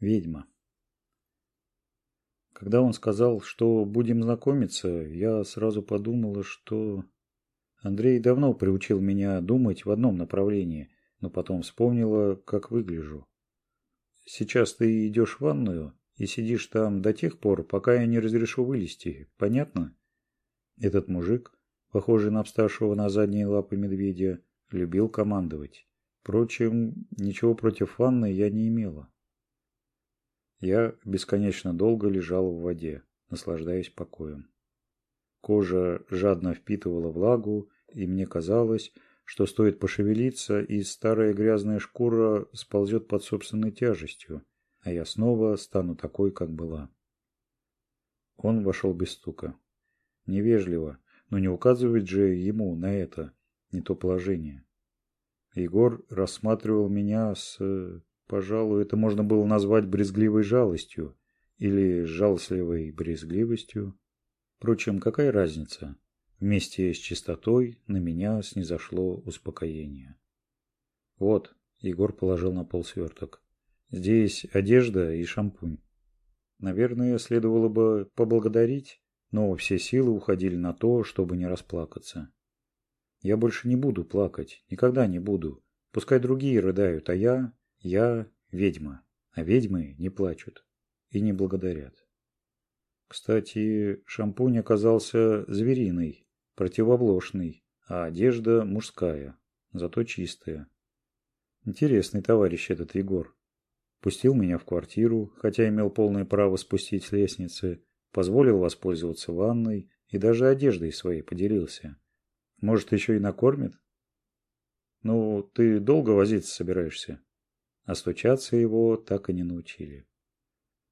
ведьма. Когда он сказал что будем знакомиться я сразу подумала что андрей давно приучил меня думать в одном направлении но потом вспомнила как выгляжу. Сейчас ты идешь в ванную и сидишь там до тех пор пока я не разрешу вылезти. Понятно? Этот мужик похожий на обставшего на задние лапы медведя любил командовать. Впрочем ничего против ванны я не имела. Я бесконечно долго лежал в воде, наслаждаясь покоем. Кожа жадно впитывала влагу, и мне казалось, что стоит пошевелиться, и старая грязная шкура сползет под собственной тяжестью, а я снова стану такой, как была. Он вошел без стука. Невежливо, но не указывает же ему на это, не то положение. Егор рассматривал меня с э, Пожалуй, это можно было назвать брезгливой жалостью или жалостливой брезгливостью. Впрочем, какая разница? Вместе с чистотой на меня снизошло успокоение. Вот, Егор положил на пол сверток. Здесь одежда и шампунь. Наверное, следовало бы поблагодарить, но все силы уходили на то, чтобы не расплакаться. Я больше не буду плакать, никогда не буду. Пускай другие рыдают, а я... Я ведьма, а ведьмы не плачут и не благодарят. Кстати, шампунь оказался звериный, противоблошный, а одежда мужская, зато чистая. Интересный товарищ этот Егор. Пустил меня в квартиру, хотя имел полное право спустить с лестницы, позволил воспользоваться ванной и даже одеждой своей поделился. Может, еще и накормит? Ну, ты долго возиться собираешься? а стучаться его так и не научили.